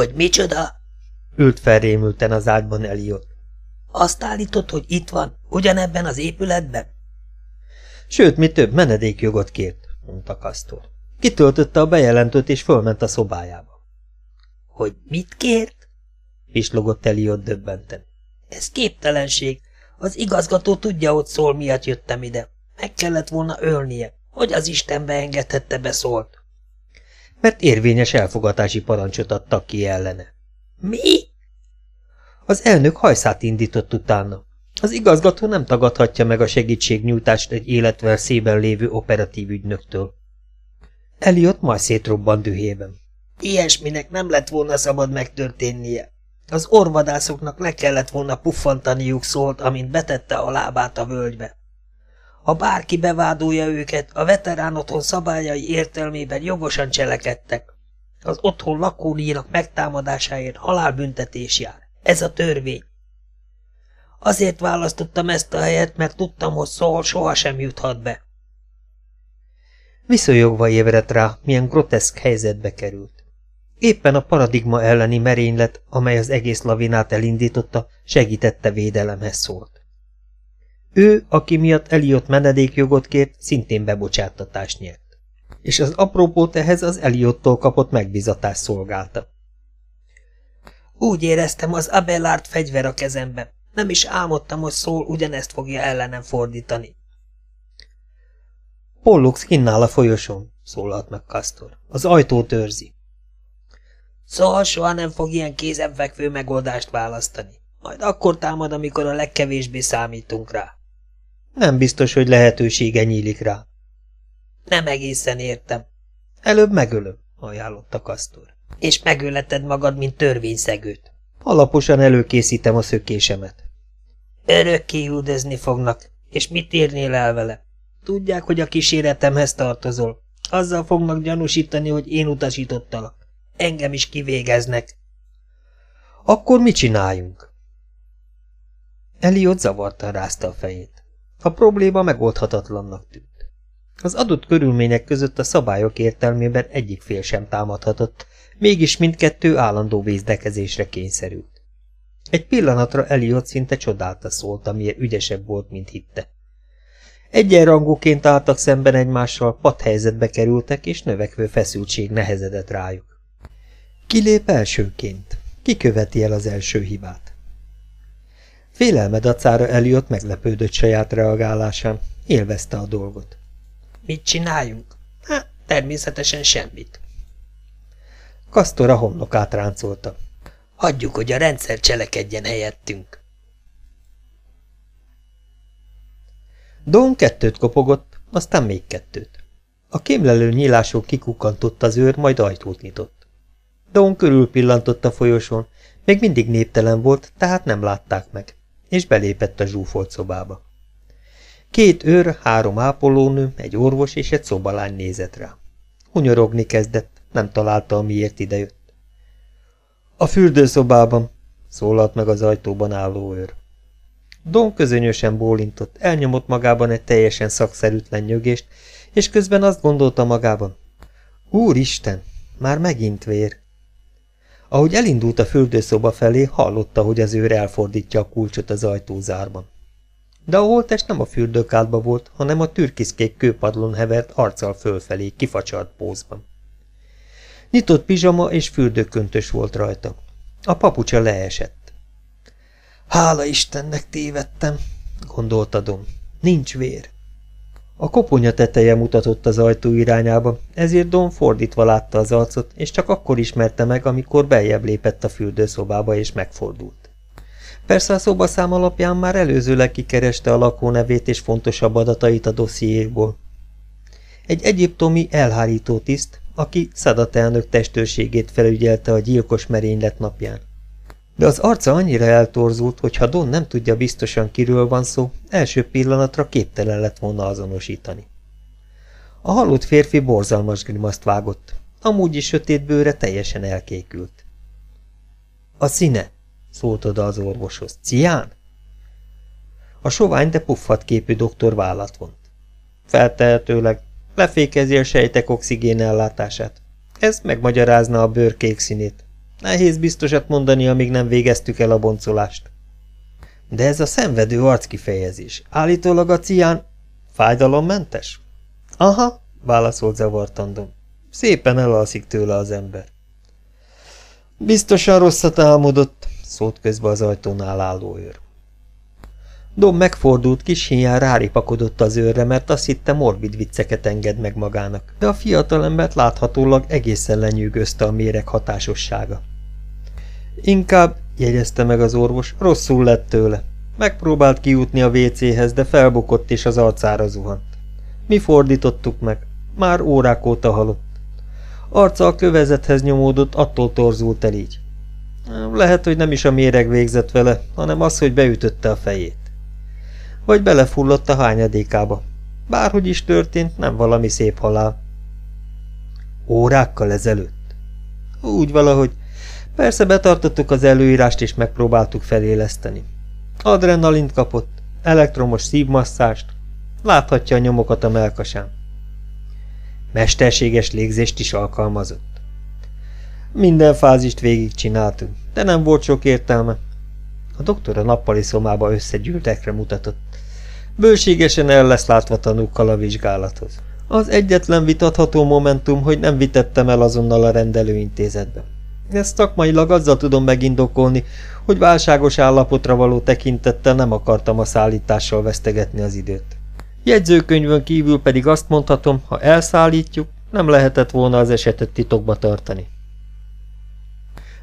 Hogy micsoda? Ült felrémülten az ágyban Eliott. Azt állított, hogy itt van, ugyanebben az épületben? Sőt, mi több menedékjogot kért, mondta Kastor. Kitöltötte a bejelentőt és fölment a szobájába. Hogy mit kért? Pislogott Eliott döbbenten. Ez képtelenség. Az igazgató tudja, hogy szól, miatt jöttem ide. Meg kellett volna ölnie. Hogy az Istenbe engedhette beszólt? Mert érvényes elfogatási parancsot adtak ki ellene. Mi? Az elnök hajszát indított utána. Az igazgató nem tagadhatja meg a segítségnyújtást egy életvel szében lévő operatív ügynöktől. Eliott majd szétrobban dühében. Ilyesminek nem lett volna szabad megtörténnie. Az orvadászoknak le kellett volna puffantaniuk szólt, amint betette a lábát a völgybe. Ha bárki bevádolja őket, a veterán otthon szabályai értelmében jogosan cselekedtek. Az otthon lakónínak megtámadásáért halálbüntetés jár. Ez a törvény. Azért választottam ezt a helyet, mert tudtam, hogy szól sohasem juthat be. Viszonyogva ébredt rá, milyen groteszk helyzetbe került. Éppen a paradigma elleni merénylet, amely az egész lavinát elindította, segítette védelemhez szólt. Ő, aki miatt Eliott menedékjogot kért, szintén bebocsáttatást nyert. És az aprópót ehhez az Eliottól kapott megbizatás szolgálta. Úgy éreztem, az Abelard fegyver a kezemben. Nem is álmodtam, hogy szól ugyanezt fogja ellenem fordítani. Pollux kinnál a folyosón, szólalt meg Kastor. Az ajtót őrzi. Szóval soha nem fog ilyen kézenfekvő megoldást választani. Majd akkor támad, amikor a legkevésbé számítunk rá. Nem biztos, hogy lehetősége nyílik rá. Nem egészen értem. Előbb megölöm, ajánlotta Kastor. És megöleted magad, mint törvényszegőt. Alaposan előkészítem a szökésemet. Örökké üldözni fognak, és mit érnél el vele? Tudják, hogy a kíséretemhez tartozol. Azzal fognak gyanúsítani, hogy én utasítottalak. Engem is kivégeznek. Akkor mit csináljunk? Eliott zavartan rázta a fejét. A probléma megoldhatatlannak tűnt. Az adott körülmények között a szabályok értelmében egyik fél sem támadhatott, mégis mindkettő állandó vézdekezésre kényszerült. Egy pillanatra Eliott szinte csodálta szólt, amilyen ügyesebb volt, mint hitte. Egyenrangúként álltak szemben egymással, padhelyzetbe kerültek, és növekvő feszültség nehezedett rájuk. Kilép elsőként. Ki követi el az első hibát? Félelme dacára Eliott meglepődött saját reagálásán, élvezte a dolgot. Mit csináljunk? Hát, természetesen semmit. Kastor a homlokát ráncolta. Hagyjuk, hogy a rendszer cselekedjen helyettünk. Don kettőt kopogott, aztán még kettőt. A kémlelő nyílásról kikukkantott az őr, majd ajtót nyitott. Don körül pillantott a folyosón, még mindig néptelen volt, tehát nem látták meg, és belépett a zsúfolt szobába. Két őr, három ápolónő, egy orvos és egy szobalány nézett rá. Hunyorogni kezdett, nem találta, miért idejött. A fürdőszobában, szólalt meg az ajtóban álló őr. Don közönösen bólintott, elnyomott magában egy teljesen szakszerűtlen nyögést, és közben azt gondolta magában. Úristen, már megint vér. Ahogy elindult a fürdőszoba felé, hallotta, hogy az őr elfordítja a kulcsot az ajtózárban. De a holtest nem a fürdőkádba volt, hanem a türkiszkék kőpadlon hevert arccal fölfelé, kifacsart pózban. Nyitott pizsama és fürdőköntös volt rajta. A papucsa leesett. Hála Istennek tévedtem, gondolta Dom. Nincs vér. A koponya teteje mutatott az ajtó irányába, ezért Don fordítva látta az arcot, és csak akkor ismerte meg, amikor beljebb lépett a fürdőszobába és megfordult. Persze a szobaszám alapján már előzőleg kikereste a lakónevét és fontosabb adatait a dossziékból. Egy egyiptomi elhárító tiszt, aki Szadat elnök testőrségét felügyelte a gyilkos merénylet napján. De az arca annyira eltorzult, hogy ha Don nem tudja biztosan kiről van szó, első pillanatra képtelen lett volna azonosítani. A halott férfi borzalmas grimaszt vágott, amúgy is sötét bőre teljesen elkékült. A színe, szólt oda az orvoshoz. Cián? A sovány, de puffat képű doktor vállat vont. Feltehetőleg lefékezi a sejtek oxigén. Ez megmagyarázna a bőr kék színét. Nehéz biztosat mondani, amíg nem végeztük el a boncolást. De ez a szenvedő arckifejezés. Állítólag a cián fájdalommentes? Aha, válaszolt zavartandom. Szépen elalszik tőle az ember. Biztosan rosszat álmodott, szólt közbe az ajtónál álló őr. Dom megfordult, kis hiány ráripakodott az őrre, mert azt hitte morbid vicceket enged meg magának, de a fiatalembert láthatólag egészen lenyűgözte a méreg hatásossága. Inkább, jegyezte meg az orvos, rosszul lett tőle. Megpróbált kijutni a WC-hez, de felbukott és az arcára zuhant. Mi fordítottuk meg. Már órák óta halott. Arca a kövezethez nyomódott, attól torzult el így. Lehet, hogy nem is a méreg végzett vele, hanem az, hogy beütötte a fejét. Vagy belefullott a hányadékába. Bárhogy is történt, nem valami szép halál. Órákkal ezelőtt? Úgy valahogy. Persze betartottuk az előírást, és megpróbáltuk feléleszteni. Adrenalint kapott, elektromos szívmasszást, láthatja a nyomokat a melkasán. Mesterséges légzést is alkalmazott. Minden fázist végigcsináltunk, de nem volt sok értelme. A doktor a nappali szomába összegyűltekre mutatott. Bőségesen el lesz látva tanúkkal a vizsgálathoz. Az egyetlen vitatható momentum, hogy nem vitettem el azonnal a rendelőintézetbe. Ezt szakmailag azzal tudom megindokolni, hogy válságos állapotra való tekintettel nem akartam a szállítással vesztegetni az időt. Jegyzőkönyvön kívül pedig azt mondhatom, ha elszállítjuk, nem lehetett volna az esetet titokba tartani.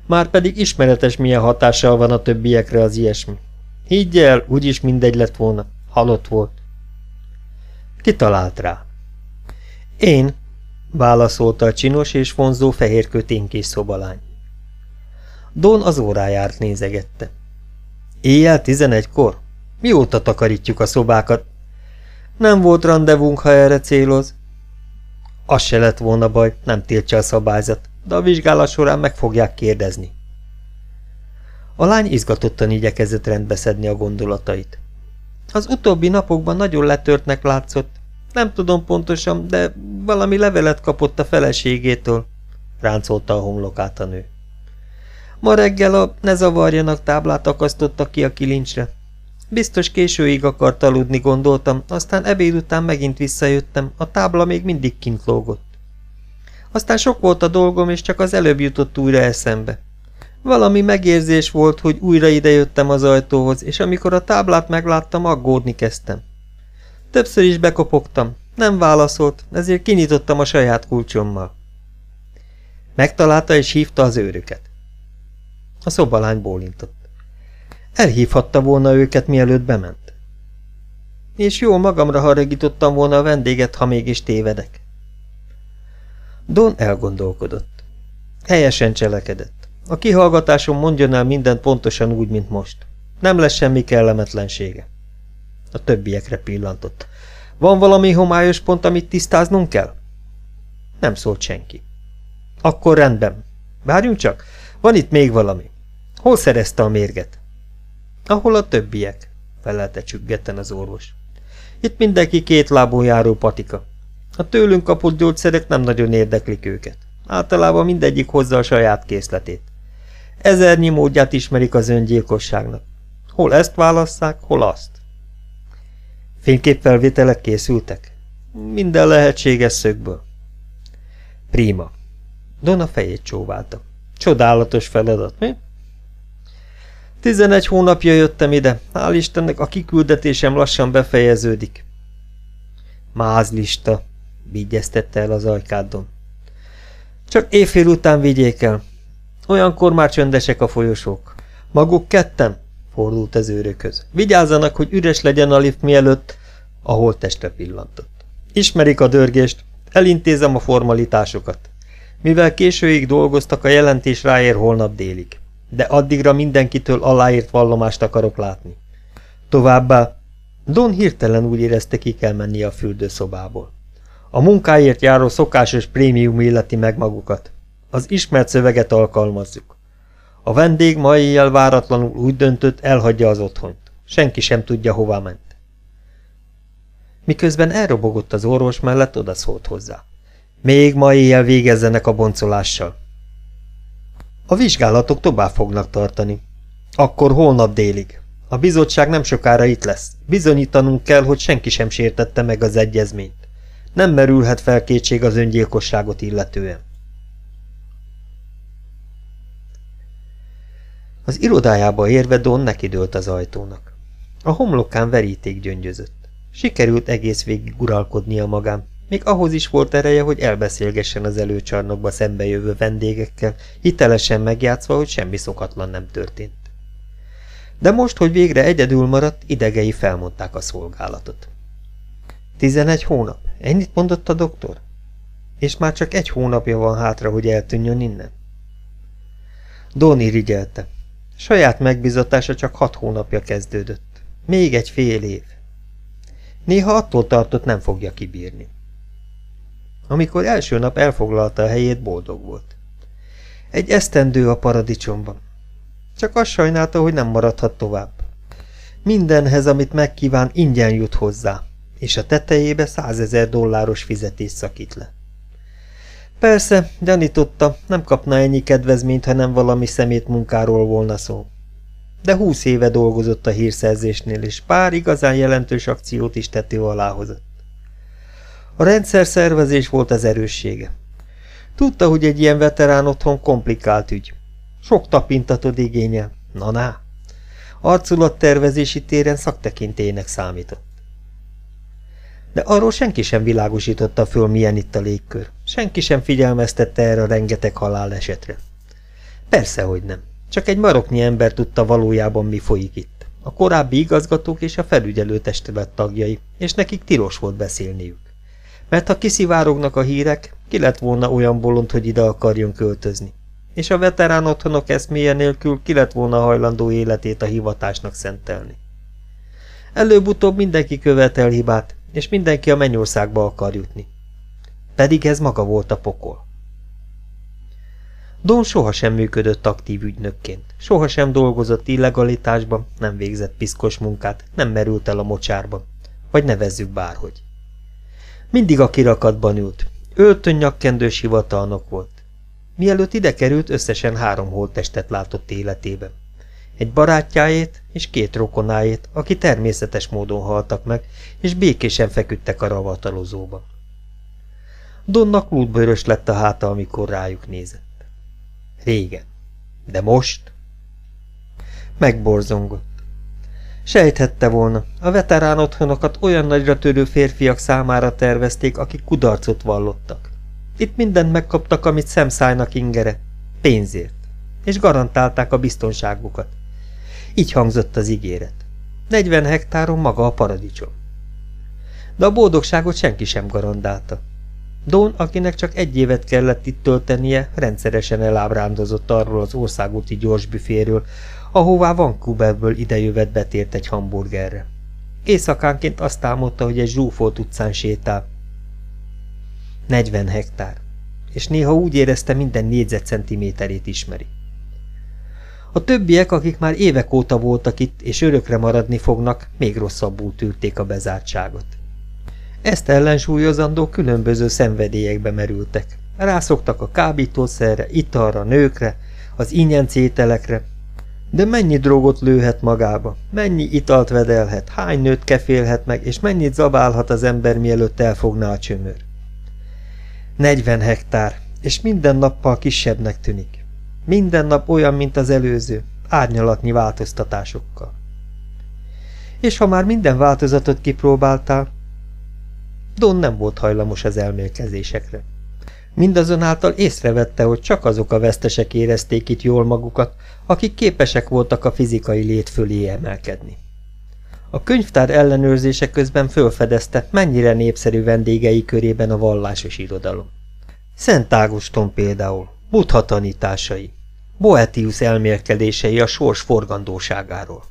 Márpedig ismeretes milyen hatással van a többiekre az ilyesmi. Higgy el, úgyis mindegy lett volna. Halott volt. Ki talált rá? Én, válaszolta a csinos és vonzó fehér köténkés szobalány. Don az órájárt nézegette. Éjjel tizenegykor? Mióta takarítjuk a szobákat? Nem volt rendezvunk, ha erre céloz. Az se lett volna baj, nem tiltja a szabályzat, de a vizsgálat során meg fogják kérdezni. A lány izgatottan igyekezett rendbeszedni a gondolatait. Az utóbbi napokban nagyon letörtnek látszott. Nem tudom pontosan, de valami levelet kapott a feleségétől, ráncolta a homlokát a nő. Ma reggel a ne zavarjanak táblát akasztotta ki a kilincsre. Biztos későig akart aludni, gondoltam, aztán ebéd után megint visszajöttem, a tábla még mindig kint lógott. Aztán sok volt a dolgom, és csak az előbb jutott újra eszembe. Valami megérzés volt, hogy újra idejöttem az ajtóhoz, és amikor a táblát megláttam, aggódni kezdtem. Többször is bekopogtam, nem válaszolt, ezért kinyitottam a saját kulcsommal. Megtalálta és hívta az őröket. A szobalány bólintott. Elhívhatta volna őket, mielőtt bement. És jó magamra haragítottam volna a vendéget, ha mégis tévedek. Don elgondolkodott. Helyesen cselekedett. A kihallgatáson mondjon el mindent pontosan úgy, mint most. Nem lesz semmi kellemetlensége. A többiekre pillantott. Van valami homályos pont, amit tisztáznunk kell? Nem szólt senki. Akkor rendben. Várjunk csak, van itt még valami. Hol szerezte a mérget? Ahol a többiek, felelte csüggetten az orvos. Itt mindenki két lábon járó patika. A tőlünk kapott gyógyszerek nem nagyon érdeklik őket. Általában mindegyik hozza a saját készletét. Ezernyi módját ismerik az öngyilkosságnak. Hol ezt válasszák, hol azt. Fényképfelvételek készültek? Minden lehetséges szögből. Prima. Dona fejét csóválta. Csodálatos feladat, mi? Tizenegy hónapja jöttem ide. Hál' Istennek a kiküldetésem lassan befejeződik. Mázlista, vigyeztette el az ajkádon. Csak éjfél után vigyék el. Olyankor már csöndesek a folyosók. Maguk ketten? Fordult az őrökhöz. Vigyázzanak, hogy üres legyen a lift mielőtt, ahol testre pillantott. Ismerik a dörgést, elintézem a formalitásokat. Mivel későig dolgoztak, a jelentés ráér holnap délig de addigra mindenkitől aláírt vallomást akarok látni. Továbbá, Don hirtelen úgy érezte, ki kell menni a fürdőszobából. A munkáért járó szokásos prémium illeti meg magukat. Az ismert szöveget alkalmazzuk. A vendég ma éjjel váratlanul úgy döntött, elhagyja az otthont. Senki sem tudja, hová ment. Miközben elrobogott az orvos mellett, odaszólt hozzá. Még ma éjjel végezzenek a boncolással. A vizsgálatok tovább fognak tartani. Akkor holnap délig. A bizottság nem sokára itt lesz. Bizonyítanunk kell, hogy senki sem sértette meg az egyezményt. Nem merülhet fel kétség az öngyilkosságot illetően. Az irodájába érve Don nekidőlt az ajtónak. A homlokán veríték gyöngyözött. Sikerült egész végig uralkodnia magán, még ahhoz is volt ereje, hogy elbeszélgessen az előcsarnokba szembejövő vendégekkel, hitelesen megjátszva, hogy semmi szokatlan nem történt. De most, hogy végre egyedül maradt, idegei felmondták a szolgálatot. Tizenegy hónap? Ennyit mondott a doktor? És már csak egy hónapja van hátra, hogy eltűnjön innen? Don irigyelte. Saját megbizatása csak hat hónapja kezdődött. Még egy fél év. Néha attól tartott, nem fogja kibírni. Amikor első nap elfoglalta a helyét, boldog volt. Egy esztendő a paradicsomban. Csak azt sajnálta, hogy nem maradhat tovább. Mindenhez, amit megkíván, ingyen jut hozzá, és a tetejébe százezer dolláros fizetés szakít le. Persze, gyanította, nem kapna ennyi kedvezményt, ha nem valami szemét munkáról volna szó. De húsz éve dolgozott a hírszerzésnél, és pár igazán jelentős akciót is tető alá. A rendszer szervezés volt az erőssége. Tudta, hogy egy ilyen veterán otthon komplikált ügy. Sok tapintatod igényel. Na-na! Arculattervezési téren szaktekintélynek számított. De arról senki sem világosította föl, milyen itt a légkör. Senki sem figyelmeztette erre a rengeteg halálesetre. Persze, hogy nem. Csak egy maroknyi ember tudta valójában, mi folyik itt. A korábbi igazgatók és a felügyelőtestület tagjai, és nekik tilos volt beszélniük. Mert ha kiszivárognak a hírek, ki lett volna olyan bolond, hogy ide akarjon költözni. És a veterán otthonok eszméje nélkül ki lett volna hajlandó életét a hivatásnak szentelni. Előbb-utóbb mindenki követel hibát, és mindenki a mennyországba akar jutni. Pedig ez maga volt a pokol. Don sohasem működött aktív ügynökként, sohasem dolgozott illegalitásban, nem végzett piszkos munkát, nem merült el a mocsárban, vagy nevezzük bárhogy. Mindig a kirakatban ült, öltön nyakkendős hivatalnok volt. Mielőtt ide került, összesen három holttestet látott életében egy barátjáét és két rokonáét, aki természetes módon haltak meg, és békésen feküdtek a ravatalozóba. Donnak útbőrös lett a háta, amikor rájuk nézett. Régen. De most? Megborzongott. Sejthette volna, a veterán otthonokat olyan nagyra törő férfiak számára tervezték, akik kudarcot vallottak. Itt mindent megkaptak, amit szemszájnak ingere, pénzért, és garantálták a biztonságukat. Így hangzott az ígéret. 40 hektáron maga a paradicsom. De a boldogságot senki sem garantálta. Don, akinek csak egy évet kellett itt töltenie, rendszeresen elábrándozott arról az országúti gyorsbüféről, ahová Vancouverből idejövet betért egy hamburgerre. Éjszakánként azt álmodta, hogy egy zsúfolt utcán sétál. 40 hektár, és néha úgy érezte, minden négyzetcentiméterét ismeri. A többiek, akik már évek óta voltak itt, és örökre maradni fognak, még rosszabbul tűrték a bezártságot. Ezt ellensúlyozandó különböző szenvedélyekbe merültek. Rászoktak a kábítószerre, italra, nőkre, az ingyencételekre. De mennyi drogot lőhet magába, mennyi italt vedelhet, hány nőt kefélhet meg, és mennyit zabálhat az ember, mielőtt elfogná a csömör. 40 hektár, és minden nappal kisebbnek tűnik. Minden nap olyan, mint az előző, árnyalatnyi változtatásokkal. És ha már minden változatot kipróbáltál, Don nem volt hajlamos az elmélkezésekre. Mindazonáltal észrevette, hogy csak azok a vesztesek érezték itt jól magukat, akik képesek voltak a fizikai lét fölé emelkedni. A könyvtár ellenőrzése közben fölfedezte, mennyire népszerű vendégei körében a vallásos irodalom. Szent Ágoston például, Buddha tanításai, Boetius elmélkedései a sors forgandóságáról.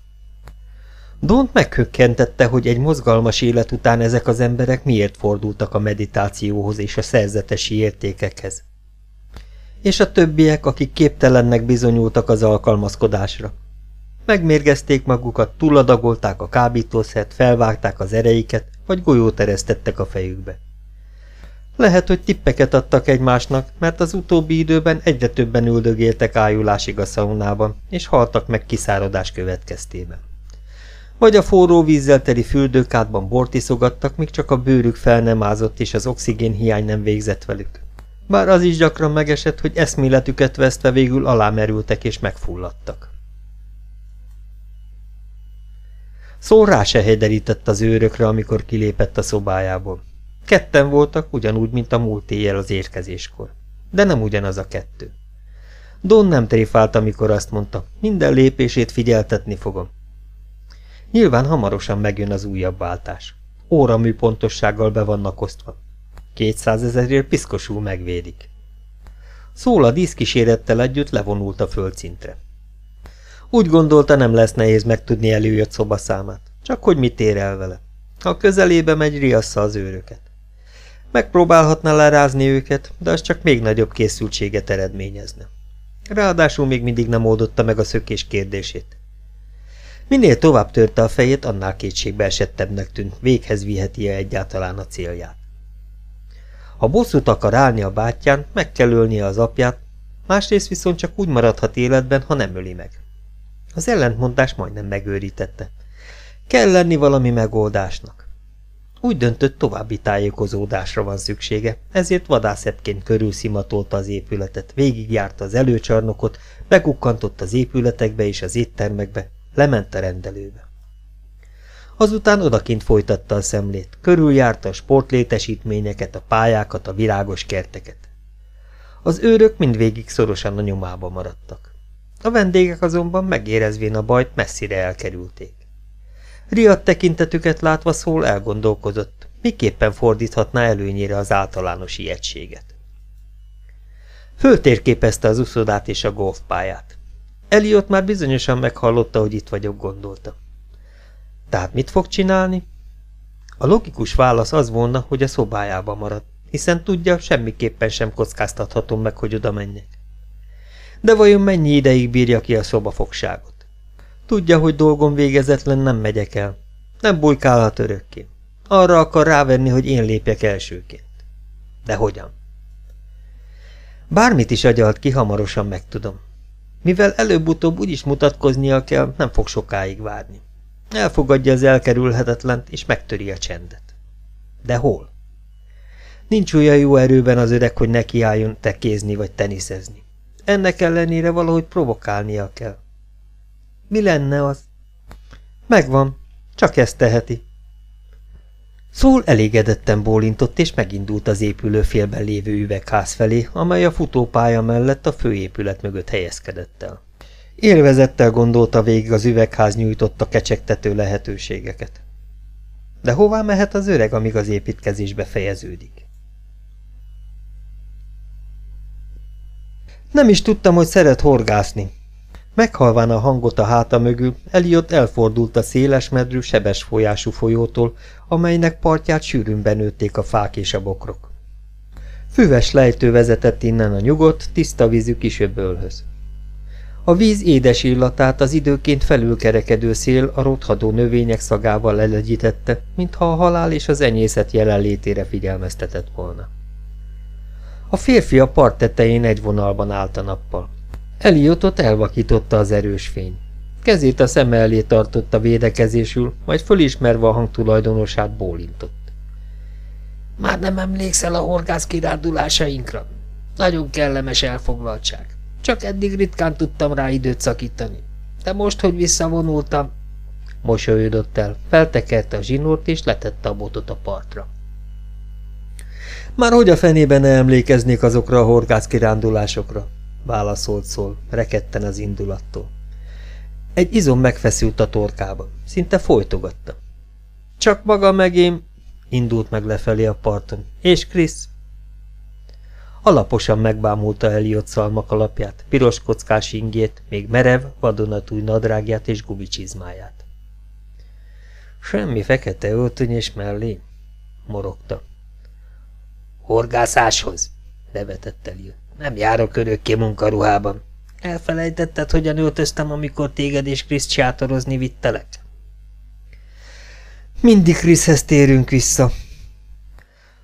Dont meghökkentette, hogy egy mozgalmas élet után ezek az emberek miért fordultak a meditációhoz és a szerzetesi értékekhez. És a többiek, akik képtelennek bizonyultak az alkalmazkodásra. Megmérgezték magukat, túladagolták a kábítószert, felvágták az ereiket, vagy golyót eresztettek a fejükbe. Lehet, hogy tippeket adtak egymásnak, mert az utóbbi időben egyre többen üldögéltek ájulásig a szaunában, és haltak meg kiszáradás következtében. Vagy a forró vízzel teli fürdőkádban bort iszogattak, míg csak a bőrük fel nem ázott, és az oxigén hiány nem végzett velük. Bár az is gyakran megesett, hogy eszméletüket vesztve végül alámerültek és megfulladtak. Szó se hegyderített az őrökre, amikor kilépett a szobájából. Ketten voltak, ugyanúgy, mint a múlt éjjel az érkezéskor. De nem ugyanaz a kettő. Don nem tréfált, amikor azt mondta, minden lépését figyeltetni fogom. Nyilván hamarosan megjön az újabb váltás. Óramű pontossággal be vannak osztva. Kétszázezerért piszkosul megvédik. Szól a díszkísérettel együtt levonult a földszintre. Úgy gondolta, nem lesz nehéz megtudni előjött szobaszámát, csak hogy mit ér el vele. Ha közelébe megy, riassza az őröket. Megpróbálhatna lerázni őket, de az csak még nagyobb készültséget eredményezne. Ráadásul még mindig nem oldotta meg a szökés kérdését. Minél tovább törte a fejét, annál kétségbe esettebbnek tűnt, véghez viheti-e egyáltalán a célját. Ha bosszút akar állni a bátyján, meg kell ölnie az apját, másrészt viszont csak úgy maradhat életben, ha nem öli meg. Az ellentmondás majdnem megőrítette. Kell lenni valami megoldásnak. Úgy döntött, további tájékozódásra van szüksége, ezért vadászebbként körülszimatolta az épületet, végigjárta az előcsarnokot, bekukkantott az épületekbe és az éttermekbe, lement a rendelőbe. Azután odakint folytatta a szemlét, körüljárta a sportlétesítményeket, a pályákat, a virágos kerteket. Az őrök mindvégig szorosan a nyomába maradtak. A vendégek azonban megérezvén a bajt messzire elkerülték. Riadt tekintetüket látva szól elgondolkozott, miképpen fordíthatná előnyére az általános ijegységet. Föltérképezte az uszodát és a golfpályát. Eliott már bizonyosan meghallotta, hogy itt vagyok, gondolta. Tehát mit fog csinálni? A logikus válasz az volna, hogy a szobájába marad, hiszen tudja, semmiképpen sem kockáztathatom meg, hogy oda menjek. De vajon mennyi ideig bírja ki a szobafogságot? Tudja, hogy dolgom végezetlen nem megyek el. Nem bujkálhat örökké. Arra akar rávenni, hogy én lépjek elsőként. De hogyan? Bármit is agyalt ki, hamarosan megtudom. Mivel előbb-utóbb úgyis mutatkoznia kell, nem fog sokáig várni. Elfogadja az elkerülhetetlent, és megtöri a csendet. De hol? Nincs olyan jó erőben az öreg, hogy nekiálljon tekézni vagy teniszezni. Ennek ellenére valahogy provokálnia kell. Mi lenne az? Megvan, csak ezt teheti. Szól elégedetten bólintott, és megindult az épülő félben lévő üvegház felé, amely a futópálya mellett a főépület mögött helyezkedett el. Élvezettel gondolta végig az üvegház nyújtotta kecsegtető lehetőségeket. De hová mehet az öreg, amíg az építkezés befejeződik? Nem is tudtam, hogy szeret horgászni. Meghalván a hangot a háta mögül, Eliott elfordult a széles medrű, sebes folyású folyótól, amelynek partját sűrűn benőtték a fák és a bokrok. Füves lejtő vezetett innen a nyugodt, tiszta vízű kisöbölhöz. A víz édes illatát az időként felülkerekedő szél a rothadó növények szagával lelegyítette, mintha a halál és az enyészet jelenlétére figyelmeztetett volna. A férfi a part tetején egy vonalban állt a nappal. Eliotot elvakította az erős fény. Kezét a szeme elé tartotta védekezésül, majd fölismerve a hang tulajdonosát bólintott. Már nem emlékszel a horgász kirándulásainkra? Nagyon kellemes elfoglaltság. Csak eddig ritkán tudtam rá időt szakítani. De most, hogy visszavonultam... Mosolyodott el, feltekerte a zsinort és letette a botot a partra. Már hogy a fenében ne emlékeznék azokra a horgász kirándulásokra? Válaszolt szól, rekedten az indulattól. Egy izom megfeszült a torkába, szinte folytogatta. Csak maga meg én, indult meg lefelé a parton. És Krisz? Alaposan megbámulta Eliott szalmak alapját, piros kockás ingét, még merev, vadonatúj nadrágját és gumicsizmáját. Semmi fekete öltöny és mellé, morogta. Horgászáshoz, nevetett Eliott. Nem járok örökké munkaruhában. Elfelejtetted, hogyan öltöztem, amikor téged és Kriszt sátorozni vittelek? Mindig Kriszhez térünk vissza.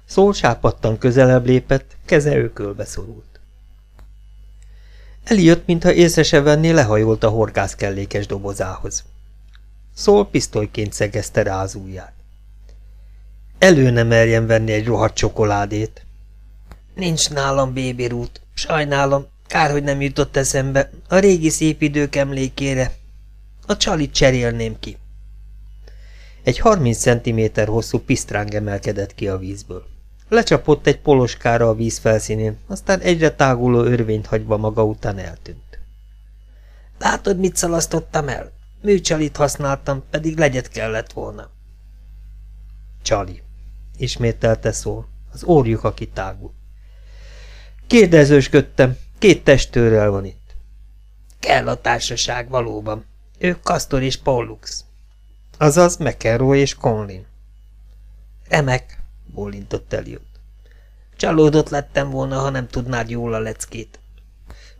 Szól sápadtan közelebb lépett, keze ökölbe szorult. Eliott, mintha észre se venné, lehajolt a horgászkellékes dobozához. Szól pisztolyként szegezte rá az ujját. Elő nem merjen venni egy rohadt csokoládét. Nincs nálam bébirút. Sajnálom, kár, hogy nem jutott eszembe. A régi szép idők emlékére. A csalit cserélném ki. Egy 30 cm hosszú pisztráng emelkedett ki a vízből. Lecsapott egy poloskára a víz felszínén, aztán egyre táguló örvényt hagyva maga után eltűnt. Látod, mit szalasztottam el? Műcsalit használtam, pedig legyet kellett volna. Csali, ismételte szól, az orjuk, aki tágul. Kérdezősködtem, két testőrrel van itt. Kell a társaság valóban. Ők Kastor és Pollux. Azaz McEnroe és Conlin. Remek, bólintott Eliott. Csalódott lettem volna, ha nem tudnád jól a leckét.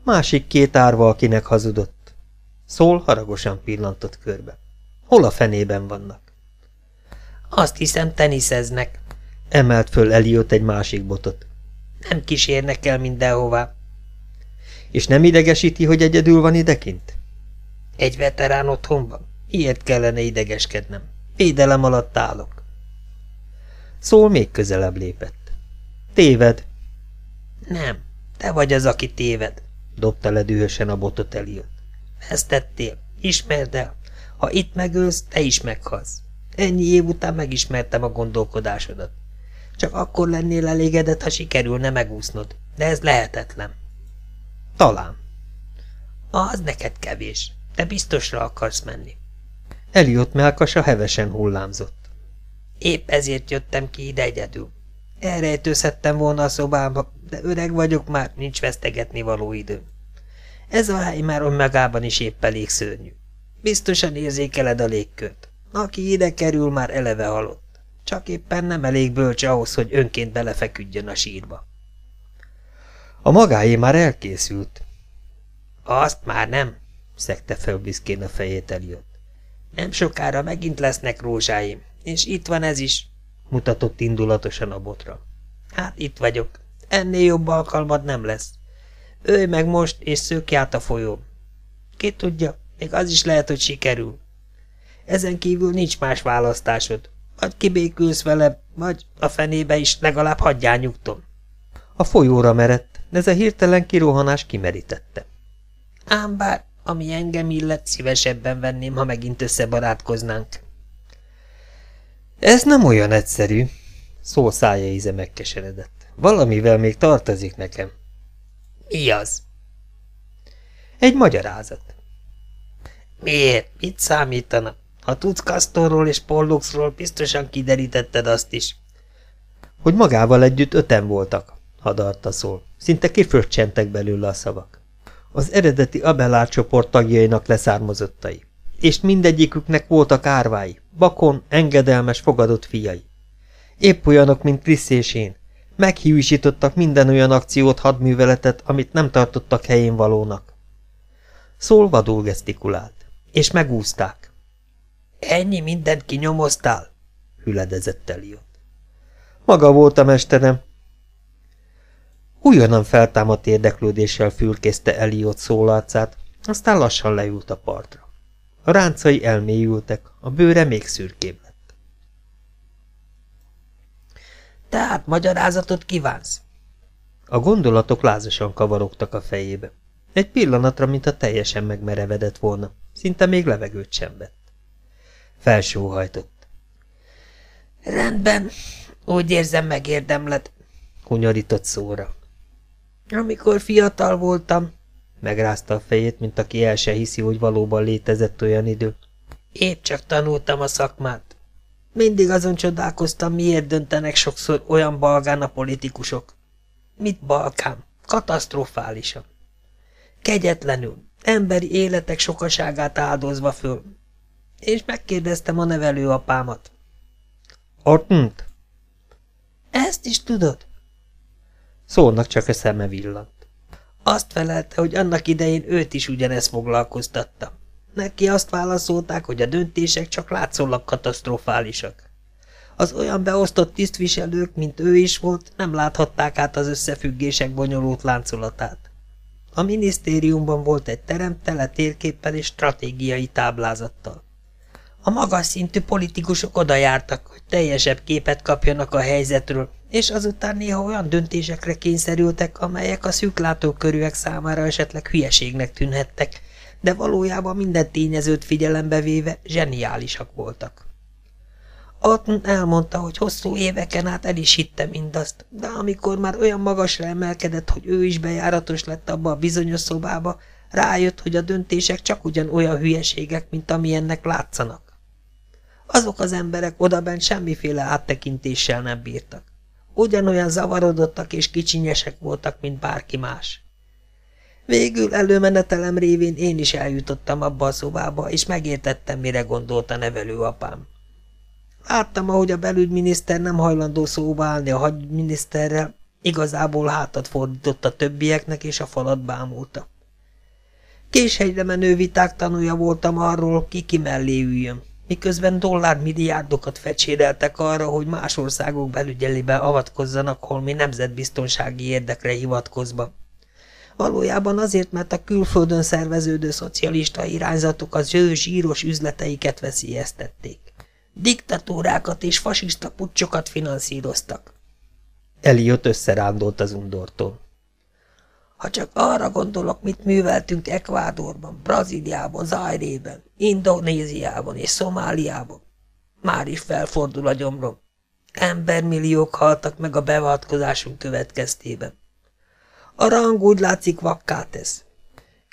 Másik két árva, akinek hazudott. Szól haragosan pillantott körbe. Hol a fenében vannak? Azt hiszem teniszeznek. Emelt föl Eliott egy másik botot. Nem kísérnek el mindenhová. És nem idegesíti, hogy egyedül van idekint? Egy veterán otthon van. Kellene idegeskednem. Védelem alatt állok. Szól még közelebb lépett. Téved. Nem, te vagy az, aki téved, dobta le dühösen a botot Eliott. Vesztettél, ismerd el. Ha itt megölsz, te is meghalsz. Ennyi év után megismertem a gondolkodásodat. Csak akkor lennél elégedett, ha sikerülne megúsznod. De ez lehetetlen. Talán. Az neked kevés. Te biztosra akarsz menni. Eliott melkasa hevesen hullámzott. Épp ezért jöttem ki ide egyedül. Elrejtőzhettem volna a szobába, de öreg vagyok már, nincs vesztegetni való idő. Ez a hely már önmagában is épp elég szörnyű. Biztosan érzékeled a légkört. Aki ide kerül, már eleve halott. Csak éppen nem elég bölcs ahhoz, hogy önként belefeküdjön a sírba. A magáé már elkészült. Azt már nem, szekte fel büszkén a fejét Eliott. Nem sokára megint lesznek rózsáim, és itt van ez is, mutatott indulatosan a botra. Hát itt vagyok. Ennél jobb alkalmad nem lesz. Őj meg most, és szők át a folyón. Ki tudja, még az is lehet, hogy sikerül. Ezen kívül nincs más választásod. Vagy kibékülsz vele, vagy a fenébe is legalább hagyjál nyugtom. A folyóra merett, ez a hirtelen kirohanás kimerítette. Ám bár, ami engem illet, szívesebben venném, ha megint összebarátkoznánk. Ez nem olyan egyszerű, szó szája íze megkeseredett. Valamivel még tartozik nekem. Mi az? Egy magyarázat. Miért? Mit számítana? Ha tudsz Kastorról és Polluxról, biztosan kiderítetted azt is. Hogy magával együtt öten voltak, hadarta szól. Szinte kifröccsentek belőle a szavak. Az eredeti Abelár csoport tagjainak leszármazottai. És mindegyiküknek voltak árvái, bakon, engedelmes, fogadott fiai. Épp olyanok, mint Krisz és én. Meghűsítottak minden olyan akciót, hadműveletet, amit nem tartottak helyén valónak. Szól vadul gesztikulált, és megúzták. Ennyi mindent kinyomoztál? hüledezett Eliott. Maga volt a mesterem. Újonnan feltámadt érdeklődéssel fülkészte Eliott szólarcát, aztán lassan leült a partra. A ráncai elmélyültek, a bőre még szürkébb lett. Tehát magyarázatot kívánsz? A gondolatok lázasan kavarogtak a fejébe. Egy pillanatra, mintha teljesen megmerevedett volna, szinte még levegőt sem vett. Felsóhajtott. Rendben, úgy érzem megérdemled, hunyorított szóra. Amikor fiatal voltam, megrázta a fejét, mint aki el se hiszi, hogy valóban létezett olyan idő. Épp csak tanultam a szakmát. Mindig azon csodálkoztam, miért döntenek sokszor olyan balgán a politikusok. Mit balkám? Katasztrofálisan. Kegyetlenül, emberi életek sokaságát áldozva föl, és megkérdeztem a nevelőapámat. Ortont? Ezt is tudod? Szólnak csak a szeme villant. Azt felelte, hogy annak idején őt is ugyanezt foglalkoztatta. Neki azt válaszolták, hogy a döntések csak látszólag katasztrofálisak. Az olyan beosztott tisztviselők, mint ő is volt, nem láthatták át az összefüggések bonyolult láncolatát. A minisztériumban volt egy terem tele térképpel és stratégiai táblázattal. A magas szintű politikusok oda jártak, hogy teljesebb képet kapjanak a helyzetről, és azután néha olyan döntésekre kényszerültek, amelyek a szűklátókörűek számára esetleg hülyeségnek tűnhettek, de valójában minden tényezőt figyelembe véve zseniálisak voltak. Alton elmondta, hogy hosszú éveken át el is hitte mindazt, de amikor már olyan magasra emelkedett, hogy ő is bejáratos lett abba a bizonyos szobába, rájött, hogy a döntések csak ugyan olyan hülyeségek, mint amilyennek látszanak. Azok az emberek odabent semmiféle áttekintéssel nem bírtak. Ugyanolyan zavarodottak és kicsinyesek voltak, mint bárki más. Végül előmenetelem révén én is eljutottam abba a szobába, és megértettem, mire gondolt a nevelőapám. Láttam, ahogy a belügyminiszter nem hajlandó szóba állni a hadminiszterrel, igazából hátat fordított a többieknek, és a falat bámulta. Késhegyre menő viták tanúja voltam arról, ki ki mellé üljön, miközben dollármilliárdokat fecséreltek arra, hogy más országok belügyelébe avatkozzanak holmi nemzetbiztonsági érdekre hivatkozva. Valójában azért, mert a külföldön szerveződő szocialista irányzatok az ő zsíros üzleteiket veszélyeztették. Diktatúrákat és fasiszta pucsokat finanszíroztak. Eliott összerándolt az undortól. Ha csak arra gondolok, mit műveltünk Ekvádorban, Brazíliában, Zairében, Indonéziában és Szomáliában, már is felfordul a gyomrom. Embermilliók haltak meg a beavatkozásunk következtében. A rang úgy látszik vakká tesz.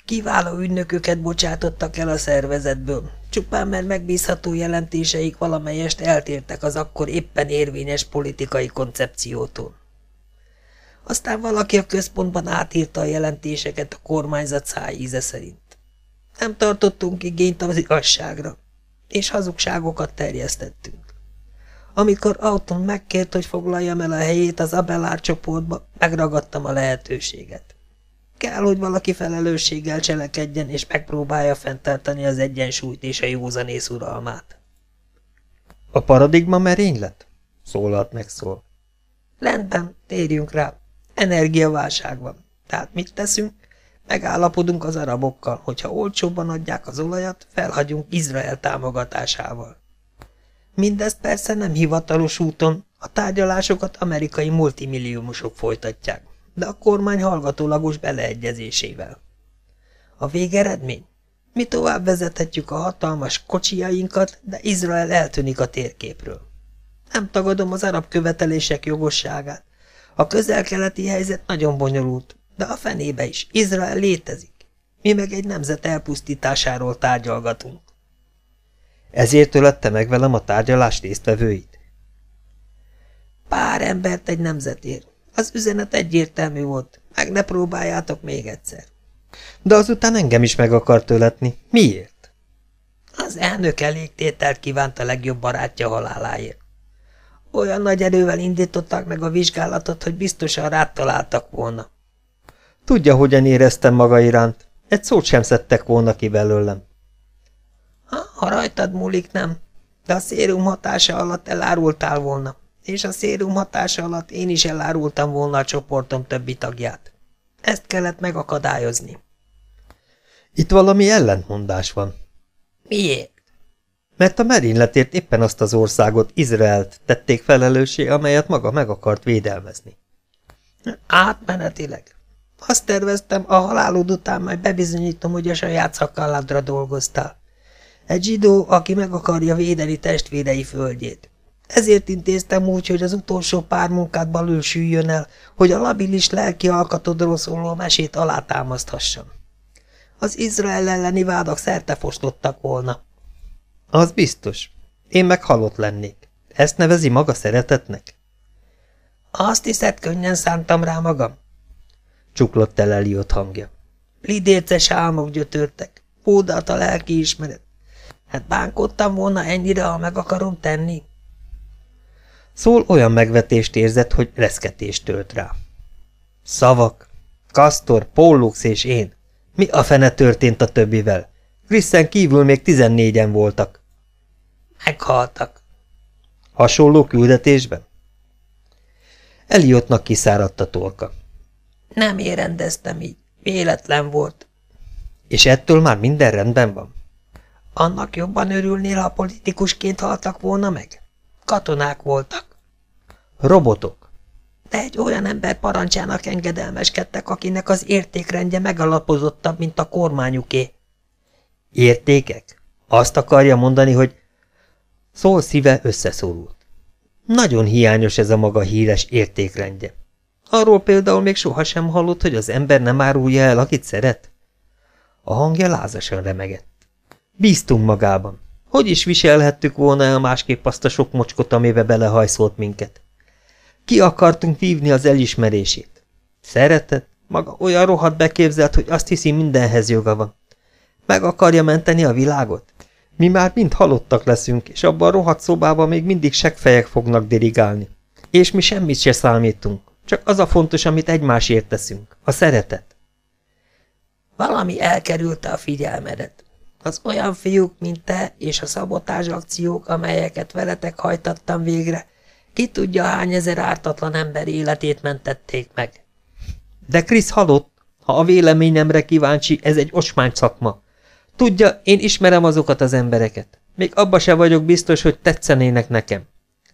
Kiváló ügynököket bocsátottak el a szervezetből, csupán mert megbízható jelentéseik valamelyest eltértek az akkor éppen érvényes politikai koncepciótól. Aztán valaki a központban átírta a jelentéseket a kormányzat szájíze szerint. Nem tartottunk igényt az igazságra, és hazugságokat terjesztettünk. Amikor Auton megkért, hogy foglaljam el a helyét az Abelár csoportba, megragadtam a lehetőséget. Kell, hogy valaki felelősséggel cselekedjen, és megpróbálja fenntartani az egyensúlyt és a józanész uralmát. A paradigma merénylet? Szólalt meg szól. Rendben, térjünk rá. Energiaválság van. Tehát mit teszünk? Megállapodunk az arabokkal, hogyha olcsóbban adják az olajat, felhagyunk Izrael támogatásával. Mindezt persze nem hivatalos úton, a tárgyalásokat amerikai multimilliómosok folytatják de a kormány hallgatólagos beleegyezésével. A végeredmény? Mi tovább vezethetjük a hatalmas kocsijainkat, de Izrael eltűnik a térképről. Nem tagadom az arab követelések jogosságát. A közel-keleti helyzet nagyon bonyolult, de a fenébe is. Izrael létezik. Mi meg egy nemzet elpusztításáról tárgyalgatunk. Ezért ölte meg velem a tárgyalás résztvevőit? Pár embert egy nemzetért. Az üzenet egyértelmű volt. Meg ne próbáljátok még egyszer. De azután engem is meg akart öletni. Miért? Az elnök elégtételt kívánt a legjobb barátja haláláért. Olyan nagy erővel indították meg a vizsgálatot, hogy biztosan rátaláltak volna. Tudja, hogyan éreztem maga iránt. Egy szót sem szedtek volna ki belőlem. Ha, ha rajtad múlik, nem. De a szérum hatása alatt elárultál volna és a szérum hatása alatt én is elárultam volna a csoportom többi tagját. Ezt kellett megakadályozni. Itt valami ellentmondás van. Miért? Mert a merényletért éppen azt az országot, Izraelt tették felelőssé, amelyet maga meg akart védelmezni. Átmenetileg. Azt terveztem, a halálod után majd bebizonyítom, hogy a saját szakálladra dolgoztál. Egy zsidó, aki meg akarja védeni testvérei földjét. Ezért intéztem úgy, hogy az utolsó pár munkát balül süljön el, hogy a labilis lelki alkatodról szóló mesét alátámaszthassam. Az Izrael elleni vádak fosztottak volna. Az biztos. Én meg halott lennék. Ezt nevezi maga szeretetnek? Azt hiszed, könnyen szántam rá magam? Csuklott el Eliott hangja. Lidérces álmok gyötörtek. Fódalt a lelki ismeret. Hát bánkodtam volna ennyire, ha meg akarom tenni. Szól olyan megvetést érzett, hogy reszketést tölt rá. Szavak. Kastor, Pollux és én. Mi a fene történt a többivel? Kriszen kívül még tizennégyen voltak. Meghaltak. Hasonló küldetésben? Eliotnak kiszáradt a torka. Nem érendeztem így. Véletlen volt. És ettől már minden rendben van? Annak jobban örülnél, ha politikusként haltak volna meg? Katonák voltak. Robotok. De egy olyan ember parancsának engedelmeskedtek, akinek az értékrendje megalapozottabb, mint a kormányuké. Értékek? Azt akarja mondani, hogy szól szíve összeszorult. Nagyon hiányos ez a maga híres értékrendje. Arról például még sohasem hallott, hogy az ember nem árulja el, akit szeret? A hangja lázasan remegett. Bíztunk magában. Hogy is viselhettük volna el másképp azt a sok mocskot, amibe belehajszolt minket? Ki akartunk vívni az elismerését? Szeretet? Maga olyan rohadt beképzelt, hogy azt hiszi mindenhez joga van. Meg akarja menteni a világot? Mi már mind halottak leszünk, és abban a rohadt szobában még mindig segfejek fognak dirigálni. És mi semmit se számítunk. Csak az a fontos, amit egymásért teszünk. A szeretet. Valami elkerülte a figyelmedet. Az olyan fiúk, mint te, és a szabotázs akciók, amelyeket veletek hajtattam végre, ki tudja, hány ezer ártatlan ember életét mentették meg. De Krisz halott. Ha a véleményemre kíváncsi, ez egy osmány szakma. Tudja, én ismerem azokat az embereket. Még abba se vagyok biztos, hogy tetszenének nekem.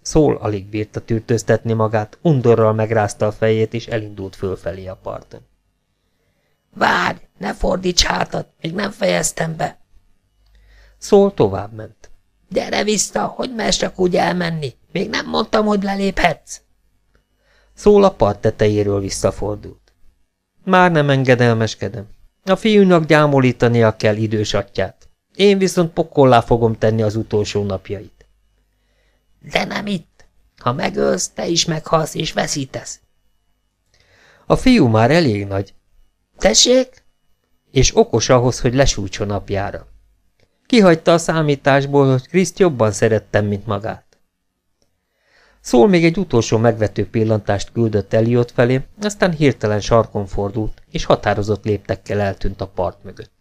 Szól alig bírta tűrtőztetni magát, undorral megrázta a fejét, és elindult fölfelé a parton. Várj, ne fordíts hátat, még nem fejeztem be. Szól tovább ment. Gyere vissza, hogy mersz csak úgy elmenni. Még nem mondtam, hogy leléphetsz. Szól a part tetejéről visszafordult. Már nem engedelmeskedem. A fiúnak gyámolítania kell idős atyát. Én viszont pokollá fogom tenni az utolsó napjait. De nem itt. Ha megölsz, te is meghalsz és veszítesz. A fiú már elég nagy. Tessék? És okos ahhoz, hogy lesújtson apjára. Kihagyta a számításból, hogy Kriszt jobban szerettem, mint magát. Szól még egy utolsó megvető pillantást küldött Eliott felé, aztán hirtelen sarkon fordult, és határozott léptekkel eltűnt a part mögött.